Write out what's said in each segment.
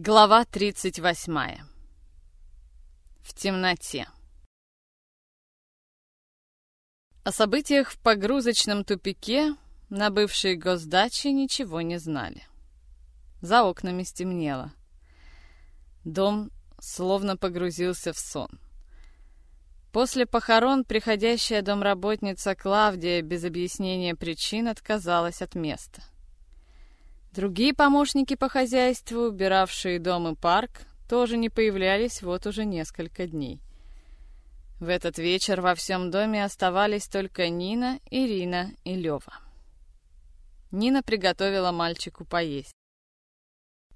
Глава 38. В темноте. О событиях в погрузочном тупике на бывшей госдаче ничего не знали. За окнами стемнело. Дом словно погрузился в сон. После похорон приходящая домработница Клавдия без объяснения причин отказалась от места — Другие помощники по хозяйству, убиравшие дом и парк, тоже не появлялись вот уже несколько дней. В этот вечер во всем доме оставались только Нина, Ирина и Лева. Нина приготовила мальчику поесть.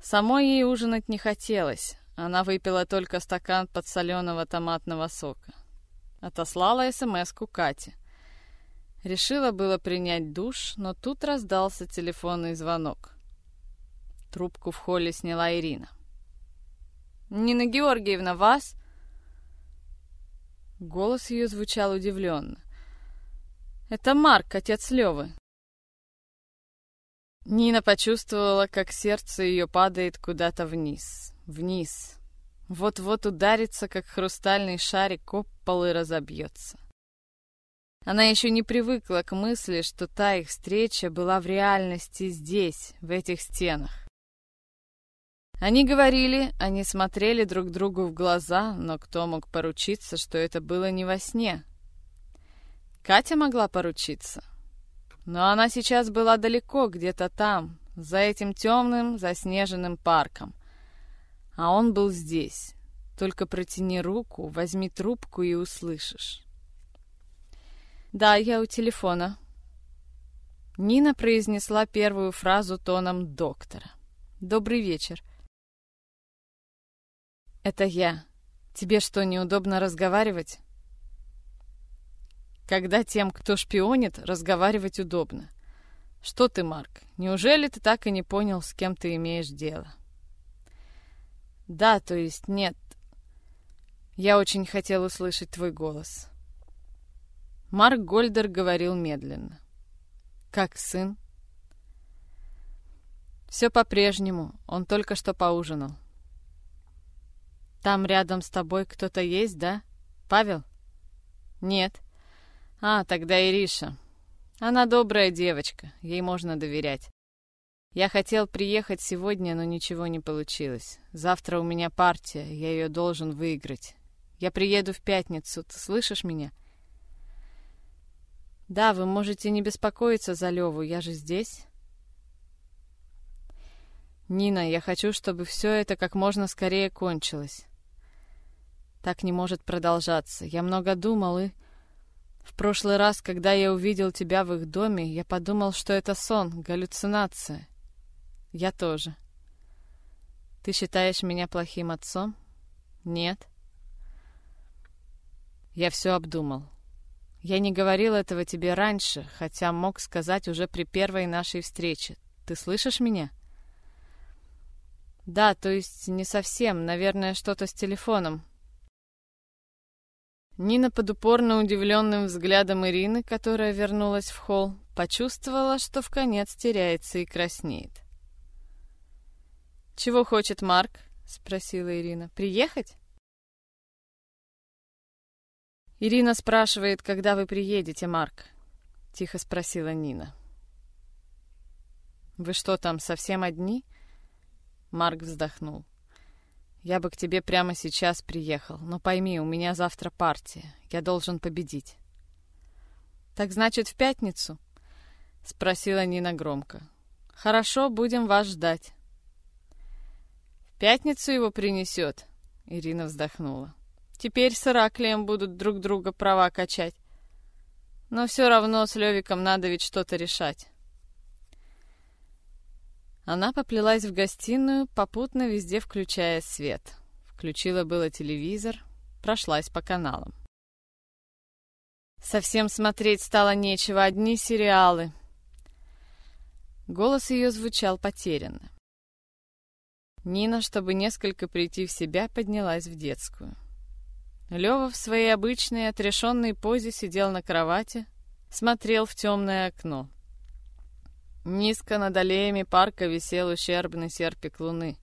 Самой ей ужинать не хотелось, она выпила только стакан подсоленого томатного сока. Отослала СМС-ку Кате. Решила было принять душ, но тут раздался телефонный звонок. Трубку в холле сняла Ирина. «Нина Георгиевна, вас?» Голос ее звучал удивленно. «Это Марк, отец Левы». Нина почувствовала, как сердце ее падает куда-то вниз, вниз. Вот-вот ударится, как хрустальный шарик, об и разобьется. Она еще не привыкла к мысли, что та их встреча была в реальности здесь, в этих стенах. Они говорили, они смотрели друг другу в глаза, но кто мог поручиться, что это было не во сне? Катя могла поручиться. Но она сейчас была далеко, где-то там, за этим темным, заснеженным парком. А он был здесь. Только протяни руку, возьми трубку и услышишь. «Да, я у телефона». Нина произнесла первую фразу тоном доктора. «Добрый вечер. «Это я. Тебе что, неудобно разговаривать?» Когда тем, кто шпионит, разговаривать удобно. Что ты, Марк, неужели ты так и не понял, с кем ты имеешь дело? Да, то есть нет. Я очень хотел услышать твой голос. Марк Гольдер говорил медленно. Как сын? Все по-прежнему, он только что поужинал. Там рядом с тобой кто-то есть, да? Павел? Нет. А, тогда Ириша. Она добрая девочка, ей можно доверять. Я хотел приехать сегодня, но ничего не получилось. Завтра у меня партия, я ее должен выиграть. Я приеду в пятницу, ты слышишь меня? Да, вы можете не беспокоиться за Леву, я же здесь. Нина, я хочу, чтобы все это как можно скорее кончилось. Так не может продолжаться. Я много думал и... В прошлый раз, когда я увидел тебя в их доме, я подумал, что это сон, галлюцинация. Я тоже. Ты считаешь меня плохим отцом? Нет. Я все обдумал. Я не говорил этого тебе раньше, хотя мог сказать уже при первой нашей встрече. Ты слышишь меня? Да, то есть не совсем, наверное, что-то с телефоном. Нина под упорно удивленным взглядом Ирины, которая вернулась в холл, почувствовала, что в конец теряется и краснеет. «Чего хочет Марк?» — спросила Ирина. «Приехать?» «Ирина спрашивает, когда вы приедете, Марк?» — тихо спросила Нина. «Вы что там, совсем одни?» Марк вздохнул. Я бы к тебе прямо сейчас приехал, но пойми, у меня завтра партия. Я должен победить. Так значит, в пятницу? Спросила Нина громко. Хорошо, будем вас ждать. В пятницу его принесет, Ирина вздохнула. Теперь с Ираклием будут друг друга права качать. Но все равно с Левиком надо ведь что-то решать. Она поплелась в гостиную, попутно везде включая свет. Включила было телевизор, прошлась по каналам. Совсем смотреть стало нечего, одни сериалы. Голос ее звучал потерянно. Нина, чтобы несколько прийти в себя, поднялась в детскую. Лева в своей обычной отрешенной позе сидел на кровати, смотрел в темное окно. Низко над аллеями парка висел ущербный серпик луны.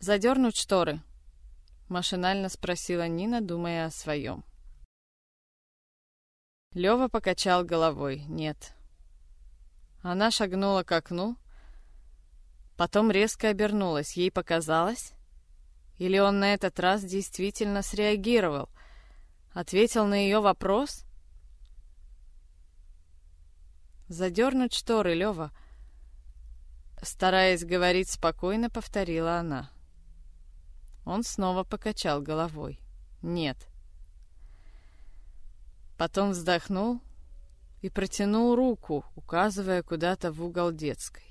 задернуть шторы?» Машинально спросила Нина, думая о своем. Лева покачал головой. «Нет». Она шагнула к окну, потом резко обернулась. Ей показалось? Или он на этот раз действительно среагировал? Ответил на ее вопрос? «Задернуть шторы, Лева!» Стараясь говорить спокойно, повторила она. Он снова покачал головой. «Нет». Потом вздохнул и протянул руку, указывая куда-то в угол детской.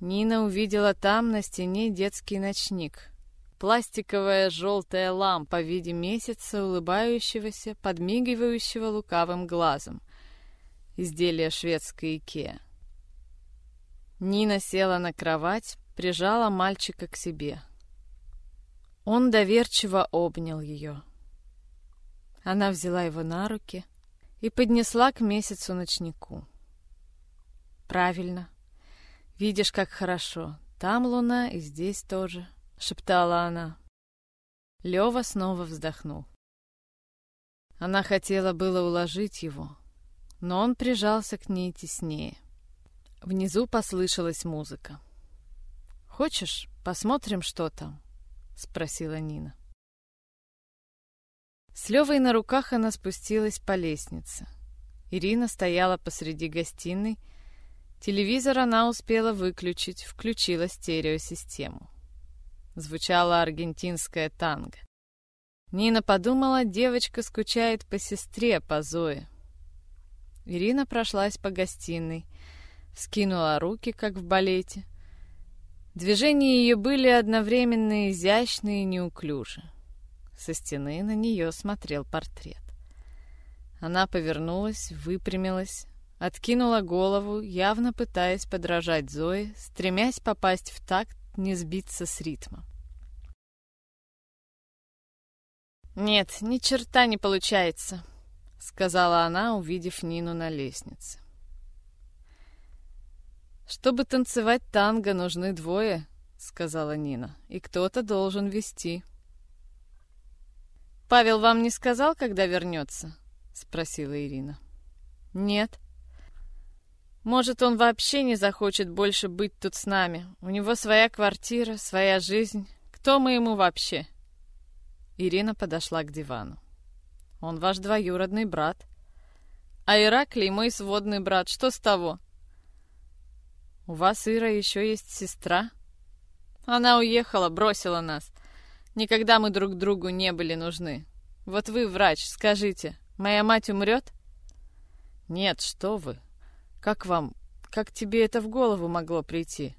Нина увидела там на стене детский ночник. Пластиковая желтая лампа в виде месяца, улыбающегося, подмигивающего лукавым глазом. Изделие шведской Икеа. Нина села на кровать, прижала мальчика к себе. Он доверчиво обнял ее. Она взяла его на руки и поднесла к месяцу ночнику. «Правильно. Видишь, как хорошо. Там луна и здесь тоже», — шептала она. Лева снова вздохнул. Она хотела было уложить его, но он прижался к ней теснее. Внизу послышалась музыка. «Хочешь, посмотрим, что там?» — спросила Нина. С Левой на руках она спустилась по лестнице. Ирина стояла посреди гостиной. Телевизор она успела выключить, включила стереосистему. Звучала аргентинская танго. Нина подумала, девочка скучает по сестре, по Зое. Ирина прошлась по гостиной — скинула руки, как в балете. Движения ее были одновременно изящные и неуклюжи. Со стены на нее смотрел портрет. Она повернулась, выпрямилась, откинула голову, явно пытаясь подражать Зое, стремясь попасть в такт, не сбиться с ритма. «Нет, ни черта не получается», — сказала она, увидев Нину на лестнице. «Чтобы танцевать танго, нужны двое», — сказала Нина. «И кто-то должен вести». «Павел вам не сказал, когда вернется?» — спросила Ирина. «Нет». «Может, он вообще не захочет больше быть тут с нами? У него своя квартира, своя жизнь. Кто мы ему вообще?» Ирина подошла к дивану. «Он ваш двоюродный брат». «А Ираклий мой сводный брат. Что с того?» «У вас, Ира, еще есть сестра?» «Она уехала, бросила нас. Никогда мы друг другу не были нужны. Вот вы, врач, скажите, моя мать умрет?» «Нет, что вы. Как вам, как тебе это в голову могло прийти?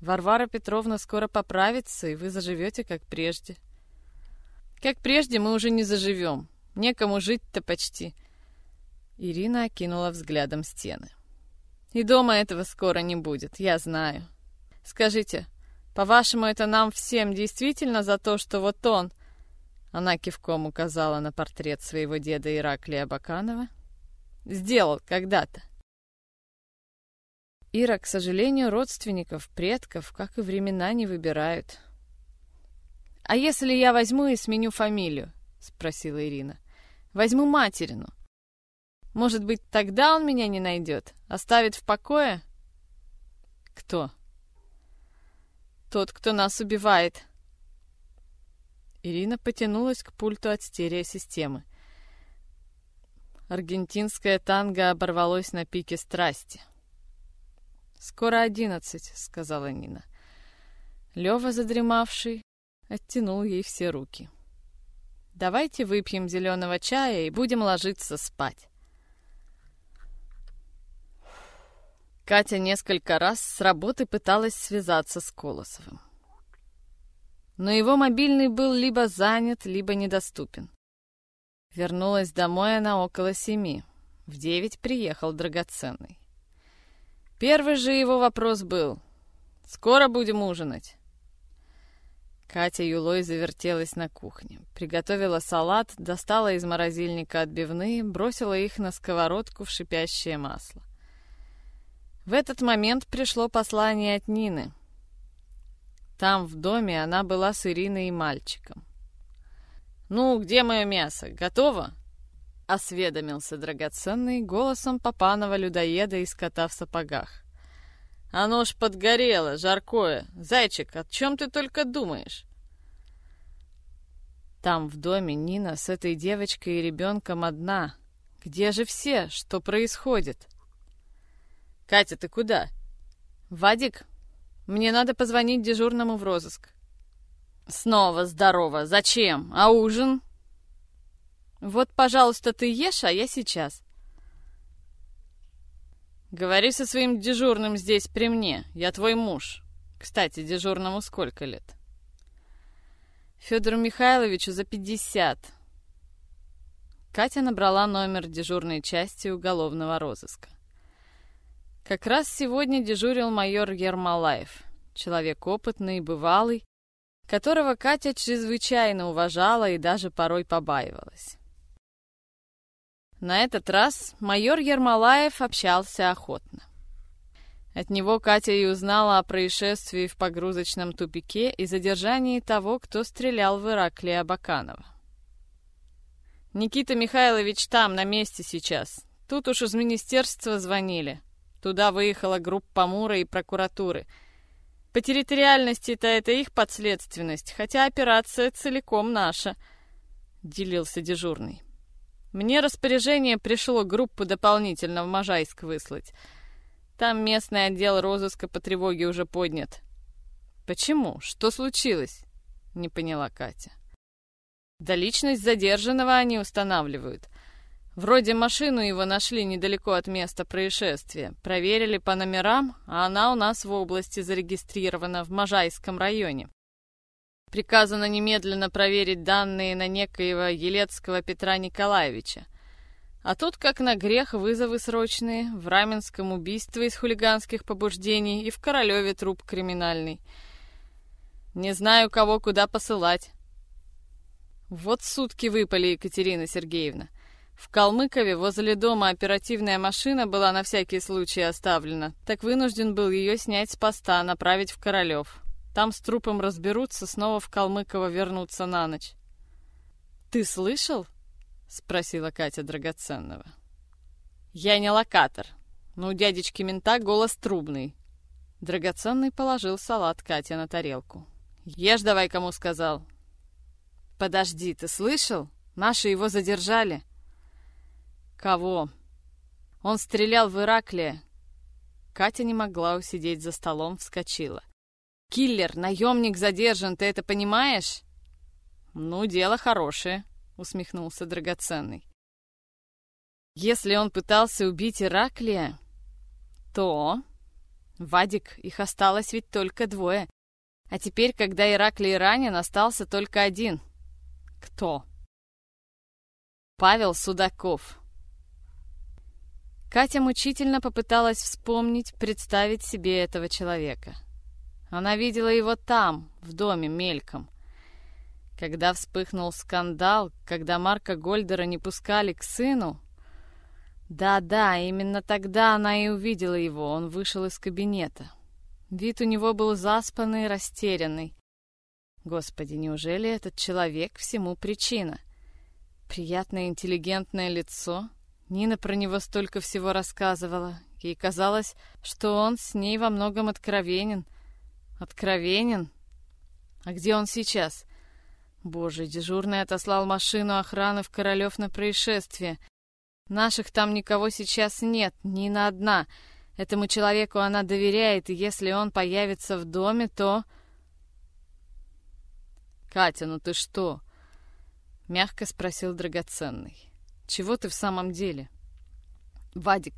Варвара Петровна скоро поправится, и вы заживете, как прежде». «Как прежде мы уже не заживем. Некому жить-то почти». Ирина окинула взглядом стены. И дома этого скоро не будет, я знаю. Скажите, по-вашему, это нам всем действительно за то, что вот он...» Она кивком указала на портрет своего деда Ираклия Баканова. «Сделал когда-то». Ира, к сожалению, родственников, предков, как и времена, не выбирают. «А если я возьму и сменю фамилию?» — спросила Ирина. «Возьму материну. Может быть, тогда он меня не найдет? Оставит в покое? Кто? Тот, кто нас убивает. Ирина потянулась к пульту от стереосистемы. Аргентинское танго оборвалось на пике страсти. «Скоро одиннадцать», — сказала Нина. Лёва, задремавший, оттянул ей все руки. «Давайте выпьем зеленого чая и будем ложиться спать». Катя несколько раз с работы пыталась связаться с Колосовым. Но его мобильный был либо занят, либо недоступен. Вернулась домой она около семи. В девять приехал драгоценный. Первый же его вопрос был «Скоро будем ужинать?» Катя юлой завертелась на кухне. Приготовила салат, достала из морозильника отбивные, бросила их на сковородку в шипящее масло. В этот момент пришло послание от Нины. Там, в доме, она была с Ириной и мальчиком. «Ну, где мое мясо? Готово?» — осведомился драгоценный голосом попаного людоеда из кота в сапогах. «Оно ж подгорело, жаркое. Зайчик, о чем ты только думаешь?» Там, в доме, Нина с этой девочкой и ребенком одна. Где же все? Что происходит? «Катя, ты куда?» «Вадик, мне надо позвонить дежурному в розыск». «Снова здорово. Зачем? А ужин?» «Вот, пожалуйста, ты ешь, а я сейчас». «Говори со своим дежурным здесь при мне. Я твой муж. Кстати, дежурному сколько лет?» «Федору Михайловичу за пятьдесят». Катя набрала номер дежурной части уголовного розыска. Как раз сегодня дежурил майор Ермолаев, человек опытный и бывалый, которого Катя чрезвычайно уважала и даже порой побаивалась. На этот раз майор Ермолаев общался охотно. От него Катя и узнала о происшествии в погрузочном тупике и задержании того, кто стрелял в Ираклия Баканова. «Никита Михайлович там, на месте сейчас. Тут уж из министерства звонили. Туда выехала группа Мура и прокуратуры — по территориальности-то это их подследственность, хотя операция целиком наша», — делился дежурный. «Мне распоряжение пришло группу дополнительно в Можайск выслать. Там местный отдел розыска по тревоге уже поднят». «Почему? Что случилось?» — не поняла Катя. «Да личность задержанного они устанавливают. Вроде машину его нашли недалеко от места происшествия. Проверили по номерам, а она у нас в области зарегистрирована в Можайском районе. Приказано немедленно проверить данные на некоего Елецкого Петра Николаевича. А тут, как на грех, вызовы срочные, в Раменском убийство из хулиганских побуждений и в Королеве труп криминальный. Не знаю, кого куда посылать. Вот сутки выпали, Екатерина Сергеевна. В Калмыкове возле дома оперативная машина была на всякий случай оставлена, так вынужден был ее снять с поста, направить в Королев. Там с трупом разберутся, снова в Калмыково вернуться на ночь. «Ты слышал?» — спросила Катя Драгоценного. «Я не локатор, но у дядечки мента голос трубный». Драгоценный положил салат Кате на тарелку. «Ешь давай, кому сказал». «Подожди, ты слышал? Наши его задержали». «Кого?» «Он стрелял в Ираклия». Катя не могла усидеть за столом, вскочила. «Киллер, наемник задержан, ты это понимаешь?» «Ну, дело хорошее», — усмехнулся драгоценный. «Если он пытался убить Ираклия, то...» «Вадик, их осталось ведь только двое. А теперь, когда Ираклий ранен, остался только один. Кто?» «Павел Судаков», Катя мучительно попыталась вспомнить, представить себе этого человека. Она видела его там, в доме, мельком. Когда вспыхнул скандал, когда Марка Гольдера не пускали к сыну... Да-да, именно тогда она и увидела его, он вышел из кабинета. Вид у него был заспанный, растерянный. Господи, неужели этот человек всему причина? Приятное интеллигентное лицо, Нина про него столько всего рассказывала. Ей казалось, что он с ней во многом откровенен. Откровенен? А где он сейчас? Боже, дежурный отослал машину охраны в Королев на происшествие. Наших там никого сейчас нет, ни на одна. Этому человеку она доверяет, и если он появится в доме, то... «Катя, ну ты что?» — мягко спросил драгоценный. Чего ты в самом деле? Вадик,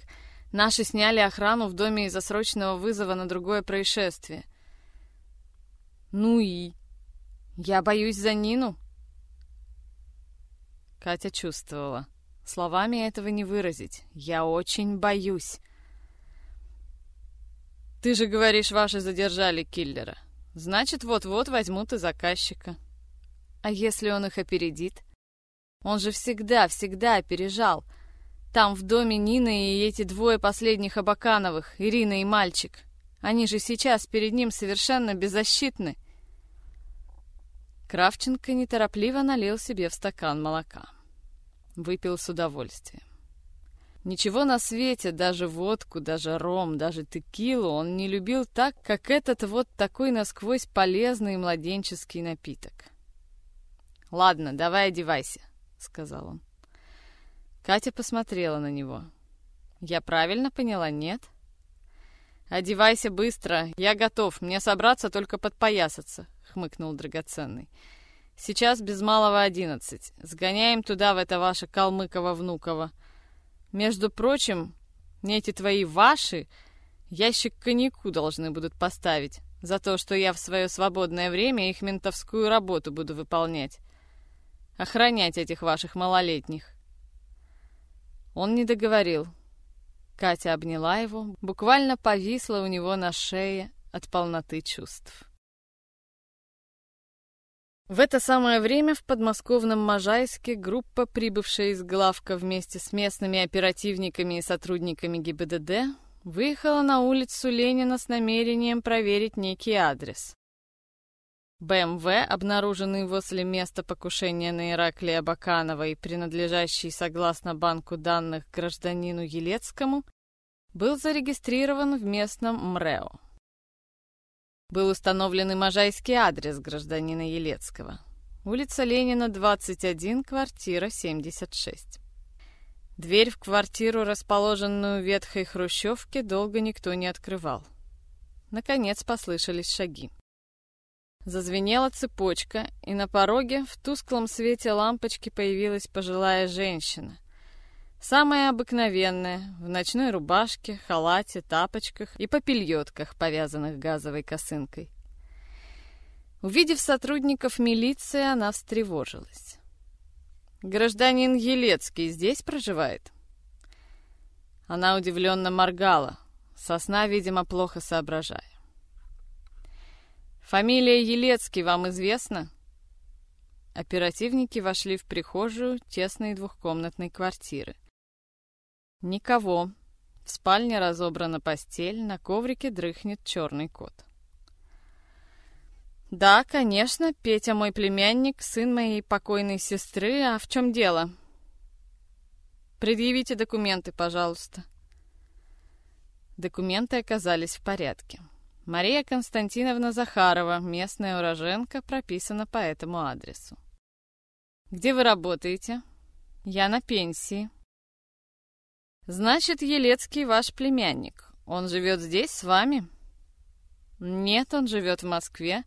наши сняли охрану в доме из-за срочного вызова на другое происшествие. Ну и? Я боюсь за Нину. Катя чувствовала. Словами этого не выразить. Я очень боюсь. Ты же говоришь, ваши задержали киллера. Значит, вот-вот возьмут и заказчика. А если он их опередит? Он же всегда, всегда опережал. Там в доме Нины и эти двое последних Абакановых, Ирина и мальчик. Они же сейчас перед ним совершенно беззащитны. Кравченко неторопливо налил себе в стакан молока. Выпил с удовольствием. Ничего на свете, даже водку, даже ром, даже текилу он не любил так, как этот вот такой насквозь полезный младенческий напиток. «Ладно, давай одевайся», — сказал он. Катя посмотрела на него. «Я правильно поняла, нет?» «Одевайся быстро, я готов, мне собраться только подпоясаться», — хмыкнул драгоценный. «Сейчас без малого одиннадцать. Сгоняем туда, в это ваше Калмыково-Внуково. Между прочим, мне эти твои ваши ящик коньяку должны будут поставить за то, что я в свое свободное время их ментовскую работу буду выполнять. Охранять этих ваших малолетних». Он не договорил. Катя обняла его, буквально повисла у него на шее от полноты чувств. В это самое время в подмосковном Можайске группа, прибывшая из главка вместе с местными оперативниками и сотрудниками ГИБДД, выехала на улицу Ленина с намерением проверить некий адрес. БМВ, обнаруженный возле места покушения на Ираклия Баканова и принадлежащий, согласно банку данных, гражданину Елецкому, был зарегистрирован в местном МРЭО. Был установлен и можайский адрес гражданина Елецкого. Улица Ленина, 21, квартира 76. Дверь в квартиру, расположенную в ветхой хрущевке, долго никто не открывал. Наконец послышались шаги. Зазвенела цепочка, и на пороге в тусклом свете лампочки появилась пожилая женщина. Самая обыкновенная, в ночной рубашке, халате, тапочках и попельотках, повязанных газовой косынкой. Увидев сотрудников милиции, она встревожилась. «Гражданин Елецкий здесь проживает?» Она удивленно моргала, сосна, видимо, плохо соображая. «Фамилия Елецкий вам известна?» Оперативники вошли в прихожую тесной двухкомнатной квартиры. Никого. В спальне разобрана постель, на коврике дрыхнет черный кот. «Да, конечно, Петя мой племянник, сын моей покойной сестры. А в чем дело?» «Предъявите документы, пожалуйста». Документы оказались в порядке. Мария Константиновна Захарова, местная уроженка, прописана по этому адресу. «Где вы работаете?» «Я на пенсии». «Значит, Елецкий ваш племянник. Он живет здесь с вами?» «Нет, он живет в Москве».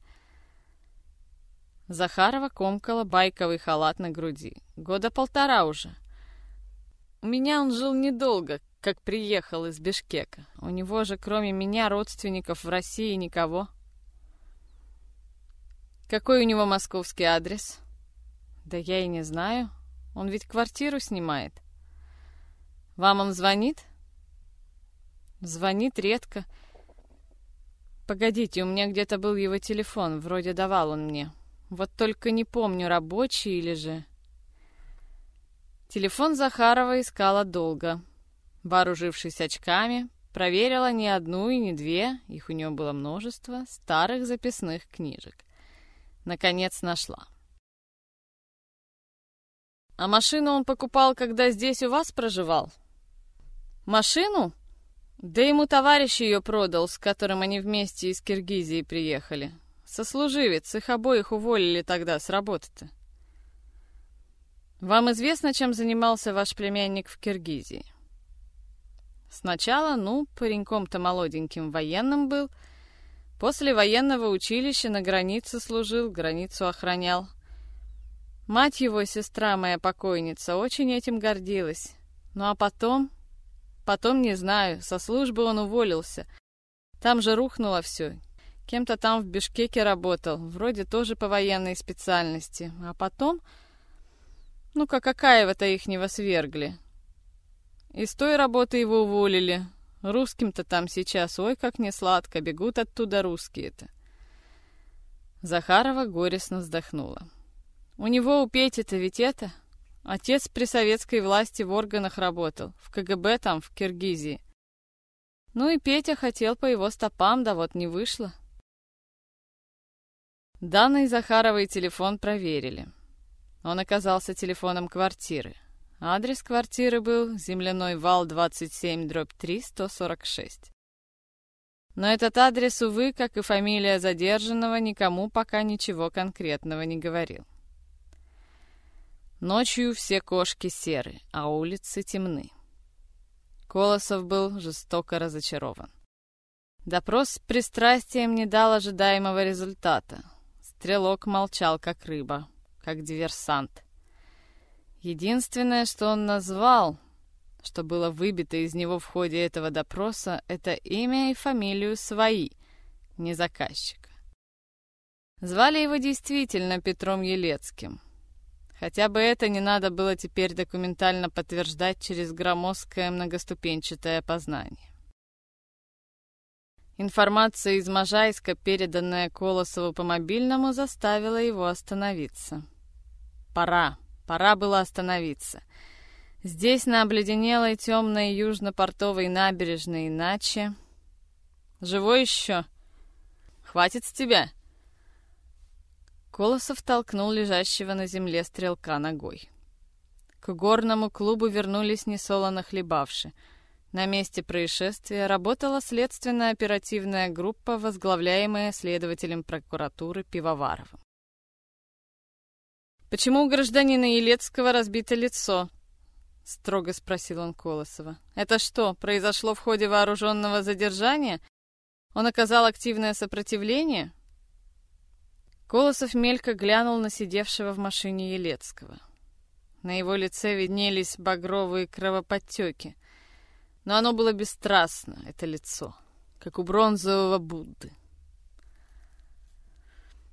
Захарова комкала байковый халат на груди. Года полтора уже. У меня он жил недолго, как приехал из Бишкека. У него же, кроме меня, родственников в России никого. Какой у него московский адрес? Да я и не знаю. Он ведь квартиру снимает. Вам он звонит? Звонит редко. Погодите, у меня где-то был его телефон, вроде давал он мне. Вот только не помню, рабочий или же... Телефон Захарова искала долго вооружившись очками, проверила не одну и не две, их у нее было множество, старых записных книжек. Наконец нашла. «А машину он покупал, когда здесь у вас проживал?» «Машину?» Да ему товарищ ее продал, с которым они вместе из Киргизии приехали. Сослуживец, их обоих уволили тогда с работы-то. Вам известно, чем занимался ваш племянник в Киргизии? Сначала, ну, пареньком-то молоденьким военным был. После военного училища на границе служил, границу охранял. Мать его, сестра моя покойница, очень этим гордилась. Ну а потом... Потом, не знаю, со службы он уволился. Там же рухнуло все. Кем-то там в Бишкеке работал, вроде тоже по военной специальности. А потом... Ну, как Акаева-то их не свергли. Из той работы его уволили. Русским-то там сейчас, ой, как не сладко, бегут оттуда русские-то. Захарова горестно вздохнула. У него у Пети-то ведь это... Отец при советской власти в органах работал, в КГБ там, в Киргизии. Ну и Петя хотел по его стопам, да вот не вышло. Данный Захаровой телефон проверили. Он оказался телефоном квартиры. Адрес квартиры был земляной вал 27 дробь 3 146. Но этот адрес, увы, как и фамилия задержанного, никому пока ничего конкретного не говорил. Ночью все кошки серы, а улицы темны. Колосов был жестоко разочарован. Допрос с пристрастием не дал ожидаемого результата. Стрелок молчал, как рыба, как диверсант. Единственное, что он назвал, что было выбито из него в ходе этого допроса, это имя и фамилию свои, не заказчика. Звали его действительно Петром Елецким. Хотя бы это не надо было теперь документально подтверждать через громоздкое многоступенчатое опознание. Информация из Можайска, переданная Колосову по мобильному, заставила его остановиться. Пора, пора было остановиться. Здесь, на обледенелой темной южно-портовой набережной, иначе... Живой еще? Хватит с тебя? Колосов толкнул лежащего на земле стрелка ногой. К горному клубу вернулись несолоно хлебавши — на месте происшествия работала следственная оперативная группа, возглавляемая следователем прокуратуры Пивоваровым. «Почему у гражданина Елецкого разбито лицо?» — строго спросил он Колосова. «Это что, произошло в ходе вооруженного задержания? Он оказал активное сопротивление?» Колосов мелько глянул на сидевшего в машине Елецкого. На его лице виднелись багровые кровоподтеки — но оно было бесстрастно, это лицо, как у бронзового Будды.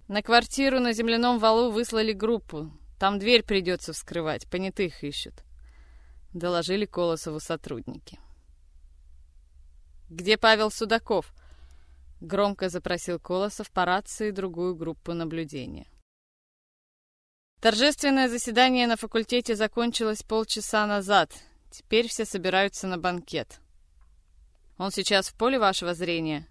На квартиру на земляном валу выслали группу. Там дверь придется вскрывать, понятых ищут. Доложили Колосову сотрудники. «Где Павел Судаков?» Громко запросил Колосов по рации другую группу наблюдения. Торжественное заседание на факультете закончилось полчаса назад, Теперь все собираются на банкет. Он сейчас в поле вашего зрения?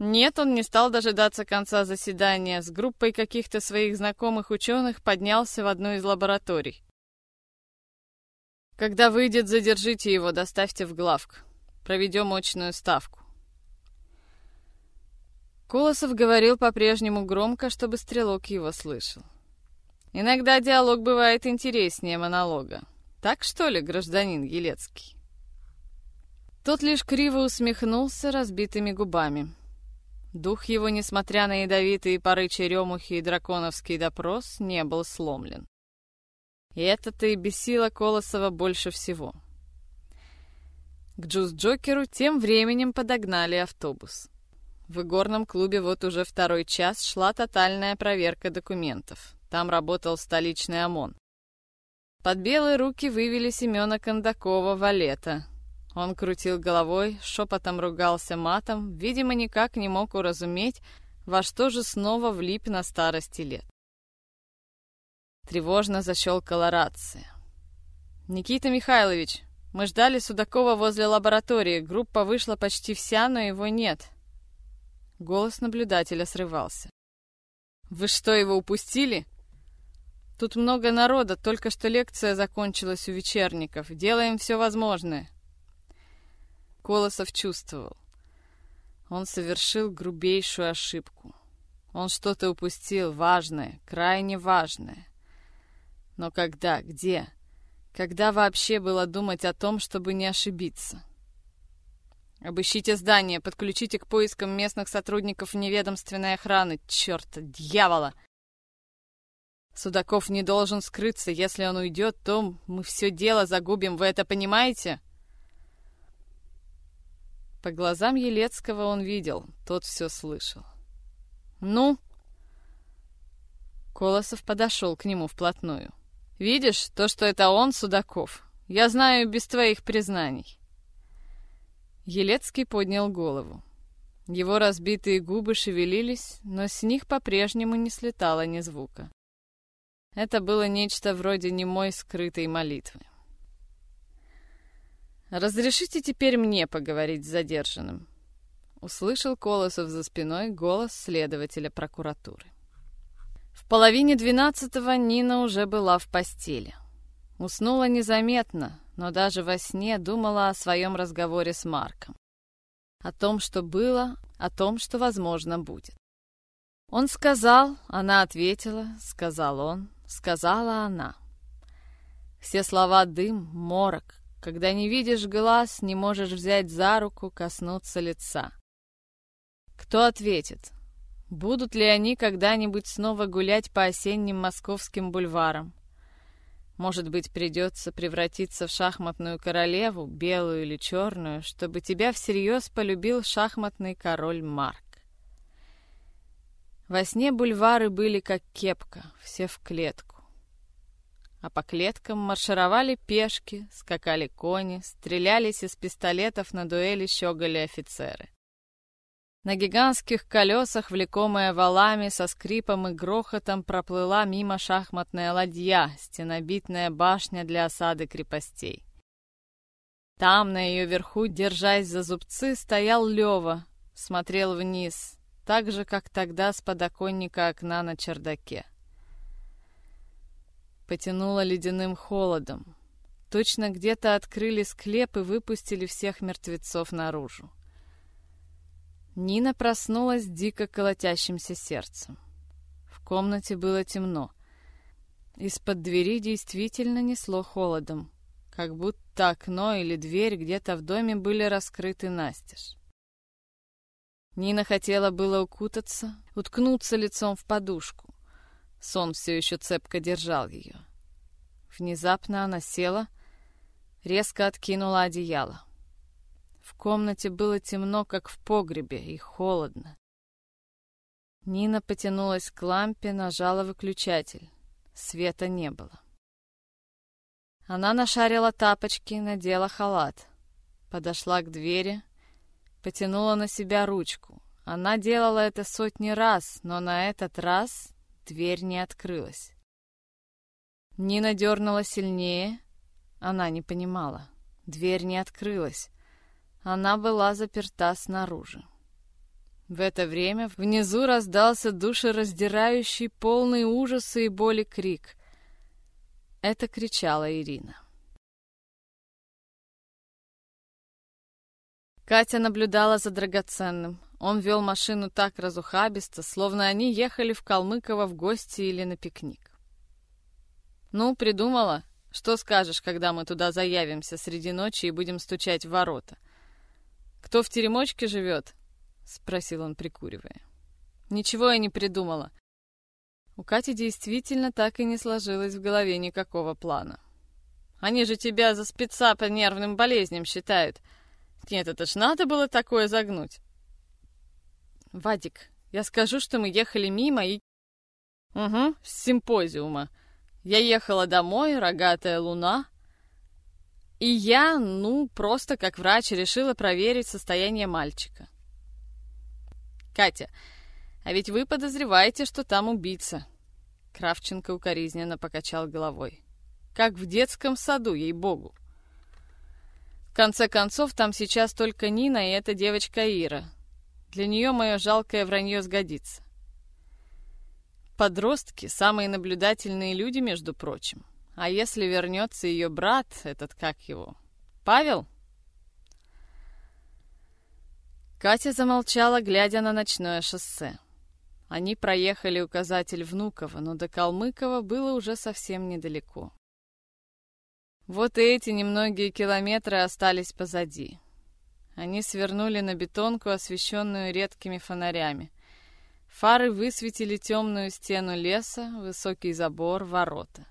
Нет, он не стал дожидаться конца заседания. С группой каких-то своих знакомых ученых поднялся в одну из лабораторий. Когда выйдет, задержите его, доставьте в главк. Проведем очную ставку. Колосов говорил по-прежнему громко, чтобы стрелок его слышал. Иногда диалог бывает интереснее монолога. Так что ли, гражданин Елецкий?» Тот лишь криво усмехнулся разбитыми губами. Дух его, несмотря на ядовитые пары черемухи и драконовский допрос, не был сломлен. И это-то и бесило Колосова больше всего. К Джуз-Джокеру тем временем подогнали автобус. В игорном клубе вот уже второй час шла тотальная проверка документов. Там работал столичный ОМОН. Под белые руки вывели Семена Кондакова валета. Он крутил головой, шепотом ругался матом, видимо, никак не мог уразуметь, во что же снова влип на старости лет. Тревожно защелкала рация. «Никита Михайлович, мы ждали Судакова возле лаборатории. Группа вышла почти вся, но его нет». Голос наблюдателя срывался. «Вы что, его упустили?» Тут много народа, только что лекция закончилась у вечерников. Делаем все возможное. Колосов чувствовал. Он совершил грубейшую ошибку. Он что-то упустил важное, крайне важное. Но когда, где? Когда вообще было думать о том, чтобы не ошибиться? Обыщите здание, подключите к поискам местных сотрудников неведомственной охраны. Черта, дьявола! Судаков не должен скрыться. Если он уйдет, то мы все дело загубим. Вы это понимаете?» По глазам Елецкого он видел, тот все слышал. «Ну?» Колосов подошел к нему вплотную. «Видишь, то, что это он, Судаков, я знаю без твоих признаний». Елецкий поднял голову. Его разбитые губы шевелились, но с них по-прежнему не слетало ни звука. Это было нечто вроде немой скрытой молитвы. «Разрешите теперь мне поговорить с задержанным?» услышал Колосов за спиной голос следователя прокуратуры. В половине двенадцатого Нина уже была в постели. Уснула незаметно, но даже во сне думала о своем разговоре с Марком. О том, что было, о том, что, возможно, будет. Он сказал, она ответила, сказал он, сказала она. Все слова дым, морок, когда не видишь глаз, не можешь взять за руку, коснуться лица. Кто ответит? Будут ли они когда-нибудь снова гулять по осенним московским бульварам? Может быть, придется превратиться в шахматную королеву, белую или черную, чтобы тебя всерьез полюбил шахматный король Марк. Во сне бульвары были как кепка, все в клетку. А по клеткам маршировали пешки, скакали кони, стрелялись из пистолетов на дуэли щеголи офицеры. На гигантских колесах, влекомая валами, со скрипом и грохотом проплыла мимо шахматная ладья, стенобитная башня для осады крепостей. Там, на ее верху, держась за зубцы, стоял Лева, смотрел вниз, так же, как тогда с подоконника окна на чердаке. Потянуло ледяным холодом. Точно где-то открыли склеп и выпустили всех мертвецов наружу. Нина проснулась дико колотящимся сердцем. В комнате было темно. Из-под двери действительно несло холодом, как будто окно или дверь где-то в доме были раскрыты настежь. Нина хотела было укутаться, уткнуться лицом в подушку. Сон все еще цепко держал ее. Внезапно она села, резко откинула одеяло. В комнате было темно, как в погребе, и холодно. Нина потянулась к лампе, нажала выключатель. Света не было. Она нашарила тапочки, надела халат. Подошла к двери, потянула на себя ручку. Она делала это сотни раз, но на этот раз дверь не открылась. Нина дернула сильнее. Она не понимала. Дверь не открылась. Она была заперта снаружи. В это время внизу раздался душераздирающий, полный ужаса и боли крик. Это кричала Ирина. Катя наблюдала за драгоценным. Он вел машину так разухабисто, словно они ехали в Калмыково в гости или на пикник. «Ну, придумала? Что скажешь, когда мы туда заявимся среди ночи и будем стучать в ворота?» «Кто в теремочке живет?» — спросил он, прикуривая. «Ничего я не придумала». У Кати действительно так и не сложилось в голове никакого плана. «Они же тебя за спеца по нервным болезням считают. Нет, это ж надо было такое загнуть». «Вадик, я скажу, что мы ехали мимо и...» «Угу, с симпозиума. Я ехала домой, рогатая луна, и я, ну, просто как врач решила проверить состояние мальчика. Катя, а ведь вы подозреваете, что там убийца. Кравченко укоризненно покачал головой. Как в детском саду, ей-богу. В конце концов, там сейчас только Нина и эта девочка Ира. Для нее мое жалкое вранье сгодится. Подростки — самые наблюдательные люди, между прочим. А если вернется ее брат, этот как его? Павел? Катя замолчала, глядя на ночное шоссе. Они проехали указатель Внуково, но до Калмыкова было уже совсем недалеко. Вот и эти немногие километры остались позади. Они свернули на бетонку, освещенную редкими фонарями. Фары высветили темную стену леса, высокий забор, ворота.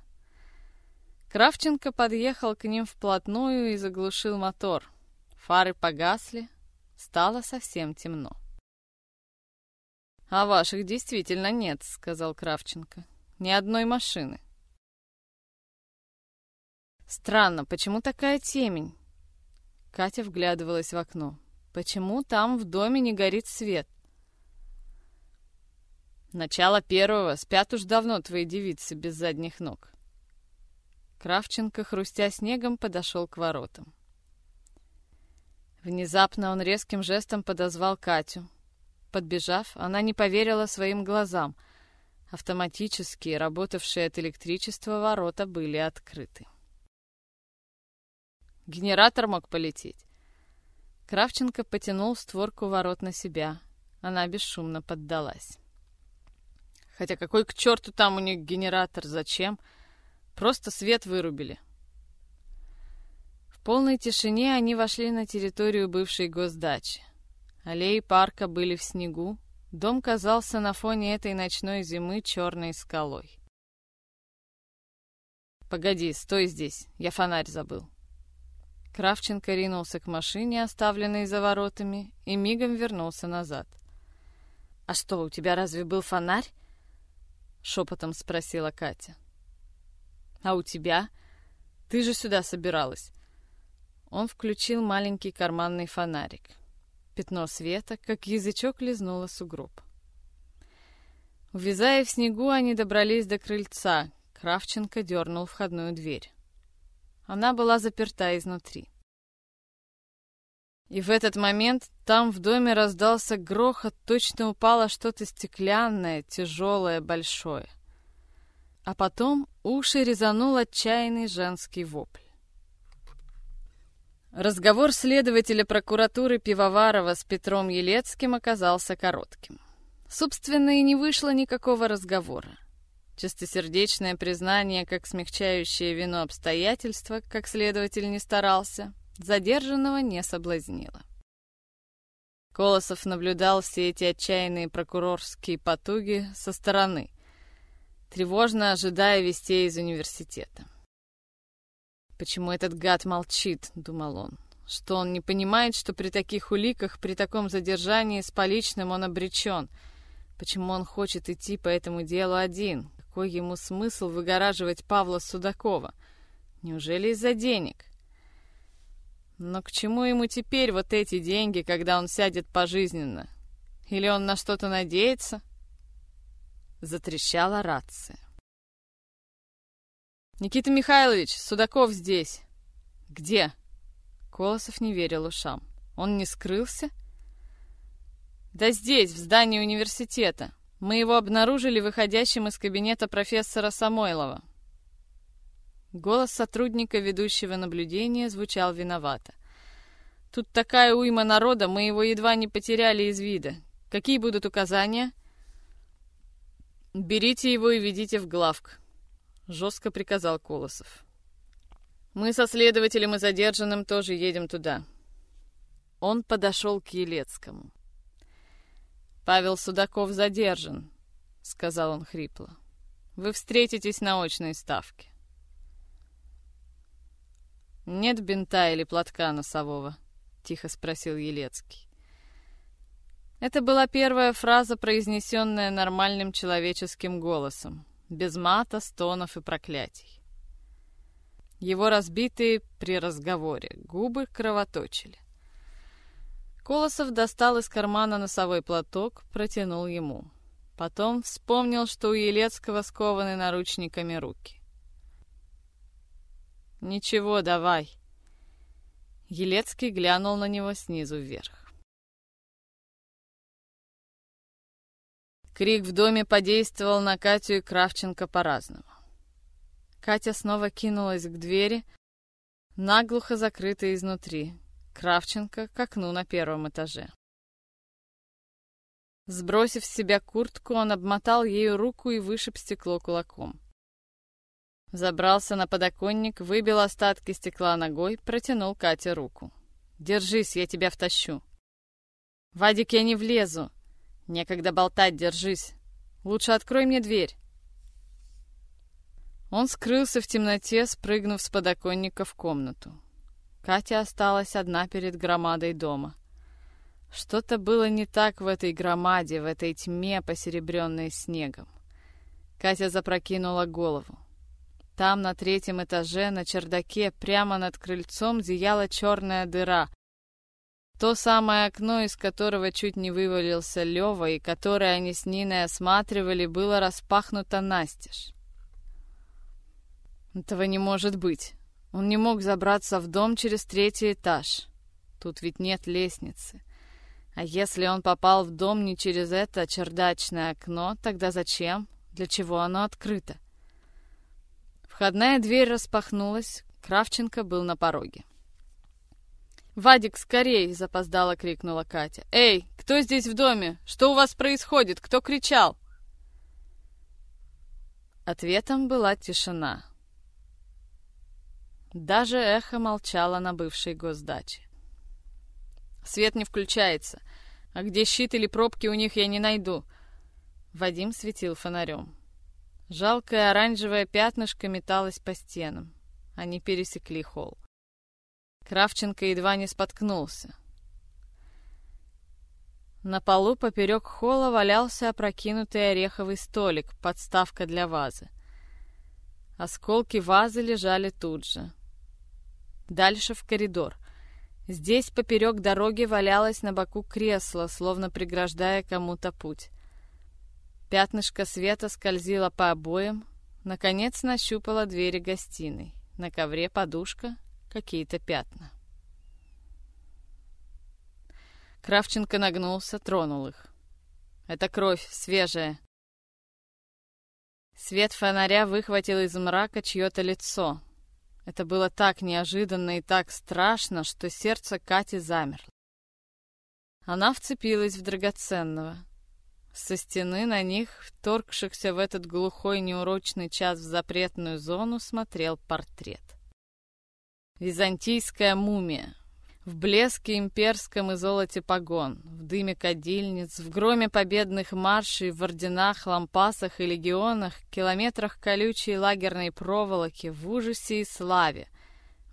Кравченко подъехал к ним вплотную и заглушил мотор. Фары погасли, стало совсем темно. «А ваших действительно нет», — сказал Кравченко. «Ни одной машины». «Странно, почему такая темень?» Катя вглядывалась в окно. «Почему там в доме не горит свет?» «Начало первого. Спят уж давно твои девицы без задних ног». Кравченко, хрустя снегом, подошел к воротам. Внезапно он резким жестом подозвал Катю. Подбежав, она не поверила своим глазам. Автоматические, работавшие от электричества, ворота были открыты. Генератор мог полететь. Кравченко потянул створку ворот на себя. Она бесшумно поддалась. Хотя какой к черту там у них генератор? Зачем? Просто свет вырубили. В полной тишине они вошли на территорию бывшей госдачи. Аллеи парка были в снегу. Дом казался на фоне этой ночной зимы черной скалой. «Погоди, стой здесь, я фонарь забыл». Кравченко ринулся к машине, оставленной за воротами, и мигом вернулся назад. «А что, у тебя разве был фонарь?» — шепотом спросила Катя. «А у тебя? Ты же сюда собиралась». Он включил маленький карманный фонарик. Пятно света, как язычок, лизнуло сугроб. Увязая в снегу, они добрались до крыльца. Кравченко дернул входную дверь. Она была заперта изнутри. И в этот момент там в доме раздался грохот, точно упало что-то стеклянное, тяжелое, большое. А потом уши резанул отчаянный женский вопль. Разговор следователя прокуратуры Пивоварова с Петром Елецким оказался коротким. Собственно, и не вышло никакого разговора. Чистосердечное признание, как смягчающее вину обстоятельства, как следователь не старался, задержанного не соблазнило. Колосов наблюдал все эти отчаянные прокурорские потуги со стороны, тревожно ожидая вестей из университета. «Почему этот гад молчит?» — думал он. «Что он не понимает, что при таких уликах, при таком задержании с поличным он обречен? Почему он хочет идти по этому делу один? Какой ему смысл выгораживать Павла Судакова? Неужели из-за денег? Но к чему ему теперь вот эти деньги, когда он сядет пожизненно? Или он на что-то надеется? Затрещала рация. «Никита Михайлович, Судаков здесь!» «Где?» Колосов не верил ушам. «Он не скрылся?» «Да здесь, в здании университета. Мы его обнаружили выходящим из кабинета профессора Самойлова. Голос сотрудника, ведущего наблюдения, звучал виновато. «Тут такая уйма народа, мы его едва не потеряли из вида. Какие будут указания?» «Берите его и ведите в главк», — жестко приказал Колосов. «Мы со следователем и задержанным тоже едем туда». Он подошел к Елецкому. «Павел Судаков задержан», — сказал он хрипло. «Вы встретитесь на очной ставке». «Нет бинта или платка носового?» — тихо спросил Елецкий. Это была первая фраза, произнесенная нормальным человеческим голосом, без мата, стонов и проклятий. Его разбитые при разговоре губы кровоточили. Колосов достал из кармана носовой платок, протянул ему. Потом вспомнил, что у Елецкого скованы наручниками руки. «Ничего, давай». Елецкий глянул на него снизу вверх. Крик в доме подействовал на Катю и Кравченко по-разному. Катя снова кинулась к двери, наглухо закрытой изнутри, Кравченко к окну на первом этаже. Сбросив с себя куртку, он обмотал ею руку и вышиб стекло кулаком. Забрался на подоконник, выбил остатки стекла ногой, протянул Кате руку. «Держись, я тебя втащу». «Вадик, я не влезу». «Некогда болтать, держись. Лучше открой мне дверь». Он скрылся в темноте, спрыгнув с подоконника в комнату. Катя осталась одна перед громадой дома. Что-то было не так в этой громаде, в этой тьме, посеребренной снегом. Катя запрокинула голову. Там, на третьем этаже, на чердаке, прямо над крыльцом, зияла черная дыра. То самое окно, из которого чуть не вывалился Лева, и которое они с Ниной осматривали, было распахнуто настежь. «Этого не может быть», он не мог забраться в дом через третий этаж. Тут ведь нет лестницы. А если он попал в дом не через это чердачное окно, тогда зачем? Для чего оно открыто? Входная дверь распахнулась, Кравченко был на пороге. «Вадик, скорей!» — запоздало крикнула Катя. «Эй, кто здесь в доме? Что у вас происходит? Кто кричал?» Ответом была тишина. Даже эхо молчало на бывшей госдаче. «Свет не включается. А где щит или пробки у них я не найду». Вадим светил фонарем. Жалкое оранжевое пятнышко металось по стенам. Они пересекли холл. Кравченко едва не споткнулся. На полу поперек холла валялся опрокинутый ореховый столик, подставка для вазы. Осколки вазы лежали тут же. Дальше в коридор. Здесь поперек дороги валялось на боку кресло, словно преграждая кому-то путь. Пятнышко света скользило по обоям, наконец нащупала двери гостиной. На ковре подушка, какие-то пятна. Кравченко нагнулся, тронул их. «Это кровь, свежая». Свет фонаря выхватил из мрака чье-то лицо. Это было так неожиданно и так страшно, что сердце Кати замерло. Она вцепилась в драгоценного. Со стены на них, вторгшихся в этот глухой неурочный час в запретную зону, смотрел портрет. Византийская мумия. В блеске имперском и золоте погон, в дыме кадильниц, в громе победных маршей, в орденах, лампасах и легионах, километрах колючей лагерной проволоки, в ужасе и славе,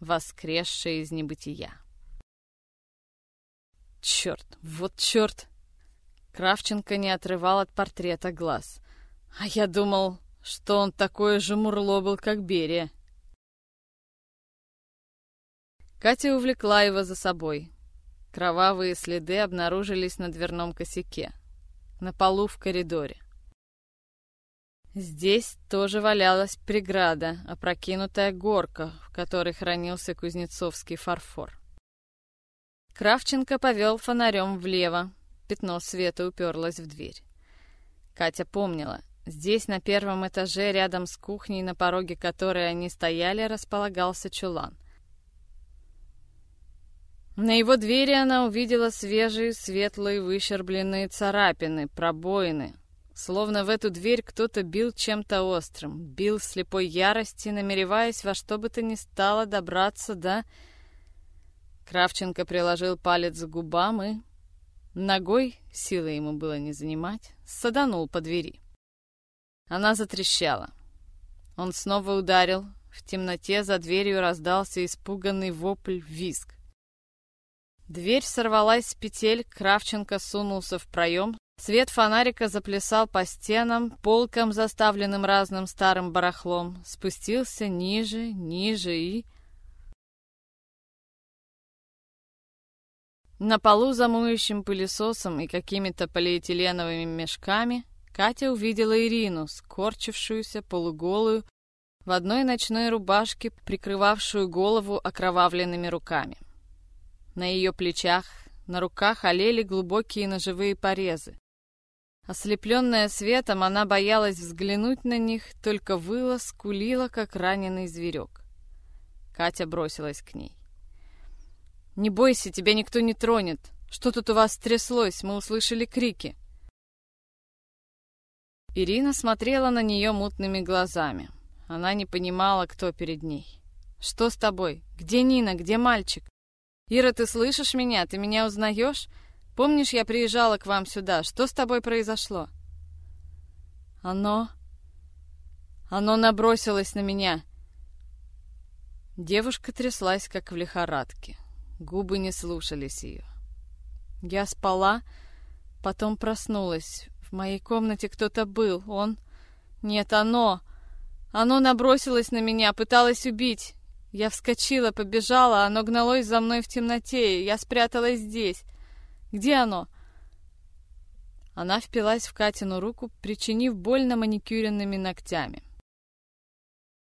воскресшая из небытия. Черт, вот черт! Кравченко не отрывал от портрета глаз. А я думал, что он такое же мурло был, как Берия. Катя увлекла его за собой. Кровавые следы обнаружились на дверном косяке, на полу в коридоре. Здесь тоже валялась преграда, опрокинутая горка, в которой хранился кузнецовский фарфор. Кравченко повел фонарем влево, пятно света уперлось в дверь. Катя помнила, здесь на первом этаже, рядом с кухней, на пороге которой они стояли, располагался чулан — на его двери она увидела свежие, светлые, выщербленные царапины, пробоины. Словно в эту дверь кто-то бил чем-то острым, бил слепой ярости, намереваясь во что бы то ни стало добраться до... Кравченко приложил палец к губам и... Ногой, силы ему было не занимать, саданул по двери. Она затрещала. Он снова ударил. В темноте за дверью раздался испуганный вопль, визг. Дверь сорвалась с петель, Кравченко сунулся в проем. Свет фонарика заплясал по стенам, полкам, заставленным разным старым барахлом. Спустился ниже, ниже и... На полу за моющим пылесосом и какими-то полиэтиленовыми мешками Катя увидела Ирину, скорчившуюся, полуголую, в одной ночной рубашке, прикрывавшую голову окровавленными руками. На ее плечах, на руках олели глубокие ножевые порезы. Ослепленная светом, она боялась взглянуть на них, только выла, скулила, как раненый зверек. Катя бросилась к ней. «Не бойся, тебя никто не тронет. Что тут у вас стряслось? Мы услышали крики». Ирина смотрела на нее мутными глазами. Она не понимала, кто перед ней. «Что с тобой? Где Нина? Где мальчик?» «Ира, ты слышишь меня? Ты меня узнаешь? Помнишь, я приезжала к вам сюда? Что с тобой произошло?» «Оно... оно набросилось на меня!» Девушка тряслась, как в лихорадке. Губы не слушались ее. Я спала, потом проснулась. В моей комнате кто-то был. Он... Нет, оно... Оно набросилось на меня, пыталось убить. Я вскочила, побежала, оно гналось за мной в темноте, и я спряталась здесь. Где оно? Она впилась в Катину руку, причинив больно маникюренными ногтями.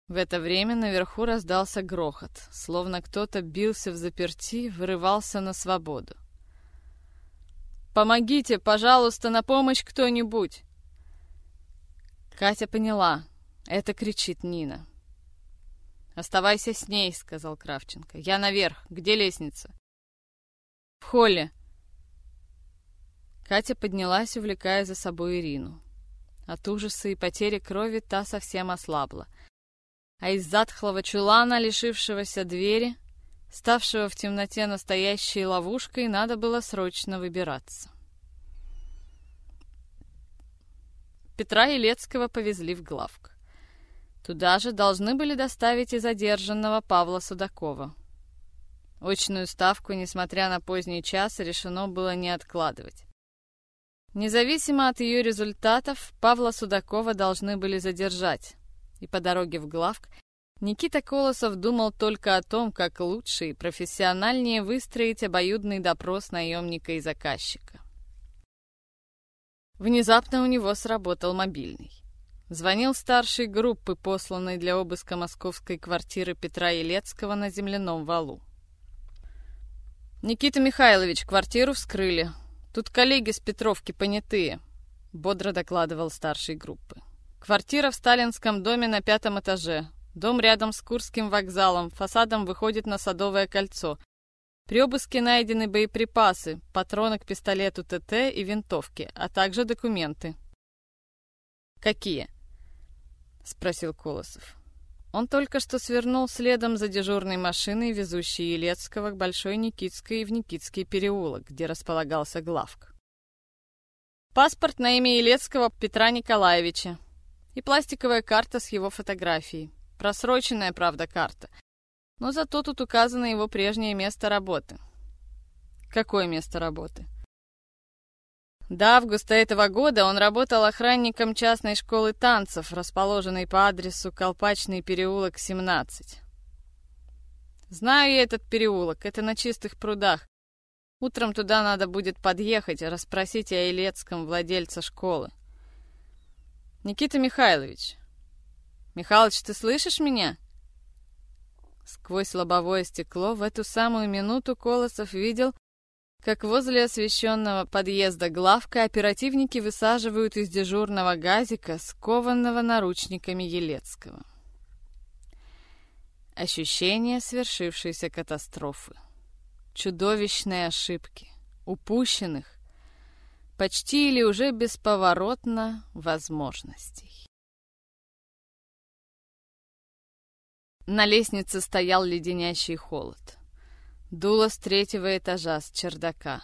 В это время наверху раздался грохот, словно кто-то бился в заперти, вырывался на свободу. «Помогите, пожалуйста, на помощь кто-нибудь!» Катя поняла. Это кричит Нина. «Оставайся с ней», — сказал Кравченко. «Я наверх. Где лестница?» «В холле». Катя поднялась, увлекая за собой Ирину. От ужаса и потери крови та совсем ослабла. А из затхлого чулана, лишившегося двери, ставшего в темноте настоящей ловушкой, надо было срочно выбираться. Петра Елецкого повезли в главк. Туда же должны были доставить и задержанного Павла Судакова. Очную ставку, несмотря на поздний час, решено было не откладывать. Независимо от ее результатов, Павла Судакова должны были задержать. И по дороге в главк Никита Колосов думал только о том, как лучше и профессиональнее выстроить обоюдный допрос наемника и заказчика. Внезапно у него сработал мобильный. Звонил старший группы, посланной для обыска московской квартиры Петра Елецкого на земляном валу. «Никита Михайлович, квартиру вскрыли. Тут коллеги с Петровки понятые», — бодро докладывал старший группы. «Квартира в сталинском доме на пятом этаже. Дом рядом с Курским вокзалом, фасадом выходит на Садовое кольцо. При обыске найдены боеприпасы, патроны к пистолету ТТ и винтовки, а также документы». «Какие?» — спросил Колосов. Он только что свернул следом за дежурной машиной, везущей Елецкого к Большой Никитской в Никитский переулок, где располагался главк. Паспорт на имя Елецкого Петра Николаевича и пластиковая карта с его фотографией. Просроченная, правда, карта. Но зато тут указано его прежнее место работы. Какое место работы? До августа этого года он работал охранником частной школы танцев, расположенной по адресу Колпачный переулок, 17. Знаю я этот переулок, это на чистых прудах. Утром туда надо будет подъехать, расспросить о Илецком владельца школы. Никита Михайлович. Михалыч, ты слышишь меня? Сквозь лобовое стекло в эту самую минуту Колосов видел, как возле освещенного подъезда главка оперативники высаживают из дежурного газика, скованного наручниками Елецкого. Ощущение свершившейся катастрофы. Чудовищные ошибки, упущенных, почти или уже бесповоротно возможностей. На лестнице стоял леденящий холод. Дуло с третьего этажа, с чердака.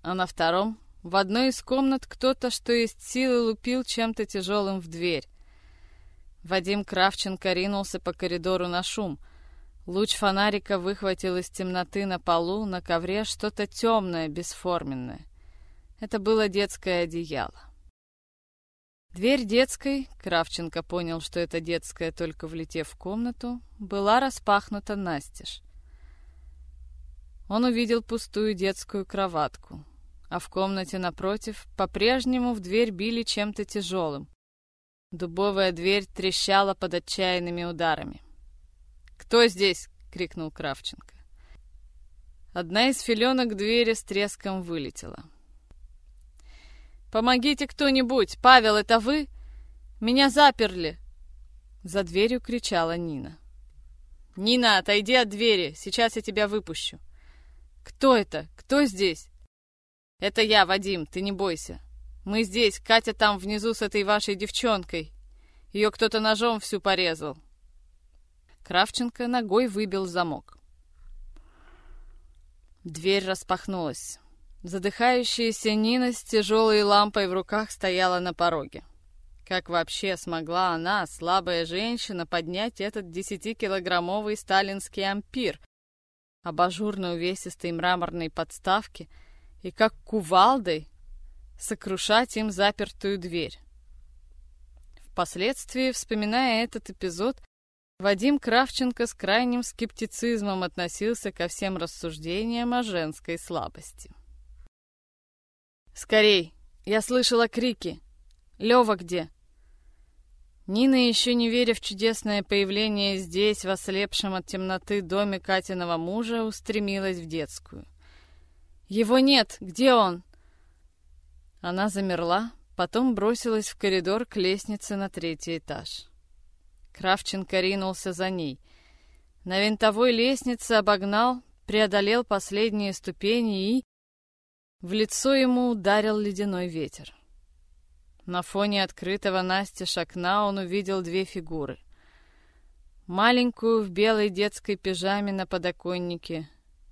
А на втором, в одной из комнат, кто-то, что есть силы, лупил чем-то тяжелым в дверь. Вадим Кравченко ринулся по коридору на шум. Луч фонарика выхватил из темноты на полу, на ковре что-то темное, бесформенное. Это было детское одеяло. Дверь детской, Кравченко понял, что это детская, только влетев в комнату, была распахнута настежь. Он увидел пустую детскую кроватку, а в комнате напротив по-прежнему в дверь били чем-то тяжелым. Дубовая дверь трещала под отчаянными ударами. «Кто здесь?» — крикнул Кравченко. Одна из филенок двери с треском вылетела. «Помогите кто-нибудь! Павел, это вы? Меня заперли!» За дверью кричала Нина. «Нина, отойди от двери! Сейчас я тебя выпущу!» «Кто это? Кто здесь?» «Это я, Вадим, ты не бойся. Мы здесь, Катя там внизу с этой вашей девчонкой. Ее кто-то ножом всю порезал». Кравченко ногой выбил замок. Дверь распахнулась. Задыхающаяся Нина с тяжелой лампой в руках стояла на пороге. Как вообще смогла она, слабая женщина, поднять этот десятикилограммовый сталинский ампир, абажурной увесистой мраморной подставки и как кувалдой сокрушать им запертую дверь. Впоследствии, вспоминая этот эпизод, Вадим Кравченко с крайним скептицизмом относился ко всем рассуждениям о женской слабости. «Скорей! Я слышала крики! Лёва где?» Нина, еще не веря в чудесное появление здесь, в ослепшем от темноты доме Катиного мужа, устремилась в детскую. «Его нет! Где он?» Она замерла, потом бросилась в коридор к лестнице на третий этаж. Кравченко ринулся за ней. На винтовой лестнице обогнал, преодолел последние ступени и... В лицо ему ударил ледяной ветер. На фоне открытого настежь окна он увидел две фигуры. Маленькую в белой детской пижаме на подоконнике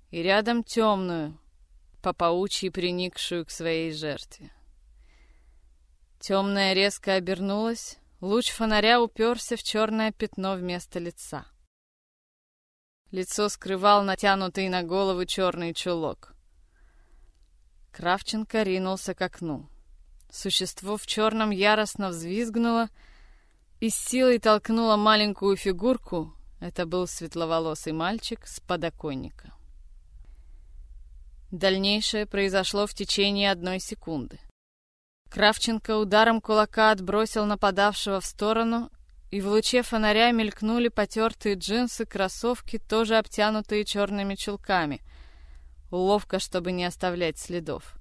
и рядом темную, по паучьи приникшую к своей жертве. Темная резко обернулась, луч фонаря уперся в черное пятно вместо лица. Лицо скрывал натянутый на голову черный чулок. Кравченко ринулся к окну. Существо в черном яростно взвизгнуло и с силой толкнуло маленькую фигурку, это был светловолосый мальчик, с подоконника. Дальнейшее произошло в течение одной секунды. Кравченко ударом кулака отбросил нападавшего в сторону, и в луче фонаря мелькнули потертые джинсы, кроссовки, тоже обтянутые черными чулками. Ловко, чтобы не оставлять следов.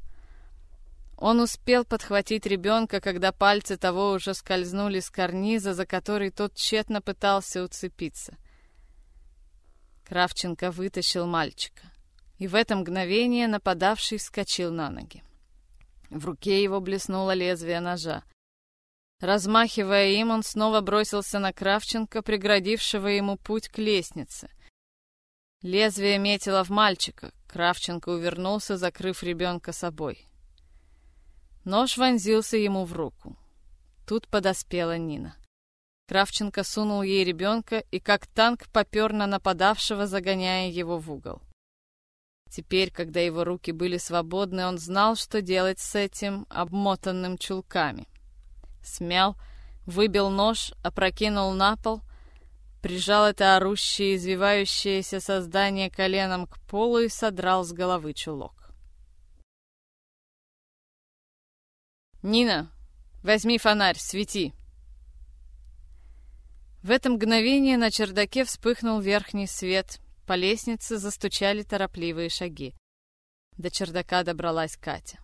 Он успел подхватить ребенка, когда пальцы того уже скользнули с карниза, за который тот тщетно пытался уцепиться. Кравченко вытащил мальчика, и в это мгновение нападавший вскочил на ноги. В руке его блеснуло лезвие ножа. Размахивая им, он снова бросился на Кравченко, преградившего ему путь к лестнице. Лезвие метило в мальчика. Кравченко увернулся, закрыв ребенка собой. Нож вонзился ему в руку. Тут подоспела Нина. Кравченко сунул ей ребенка и как танк попер на нападавшего, загоняя его в угол. Теперь, когда его руки были свободны, он знал, что делать с этим обмотанным чулками. Смял, выбил нож, опрокинул на пол, прижал это орущее, извивающееся создание коленом к полу и содрал с головы чулок. «Нина, возьми фонарь, свети!» В это мгновение на чердаке вспыхнул верхний свет, по лестнице застучали торопливые шаги. До чердака добралась Катя.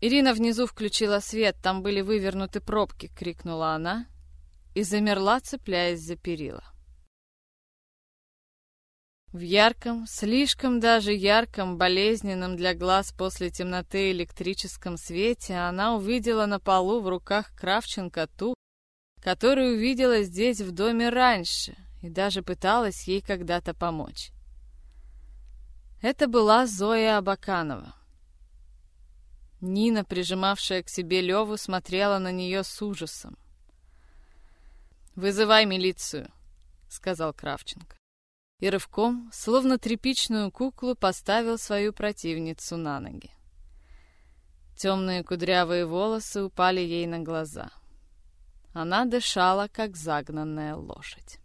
«Ирина внизу включила свет, там были вывернуты пробки!» — крикнула она и замерла, цепляясь за перила. В ярком, слишком даже ярком, болезненном для глаз после темноты электрическом свете она увидела на полу в руках Кравченко ту, которую увидела здесь в доме раньше и даже пыталась ей когда-то помочь. Это была Зоя Абаканова. Нина, прижимавшая к себе Леву, смотрела на нее с ужасом. «Вызывай милицию», — сказал Кравченко и рывком, словно тряпичную куклу, поставил свою противницу на ноги. Темные кудрявые волосы упали ей на глаза. Она дышала, как загнанная лошадь.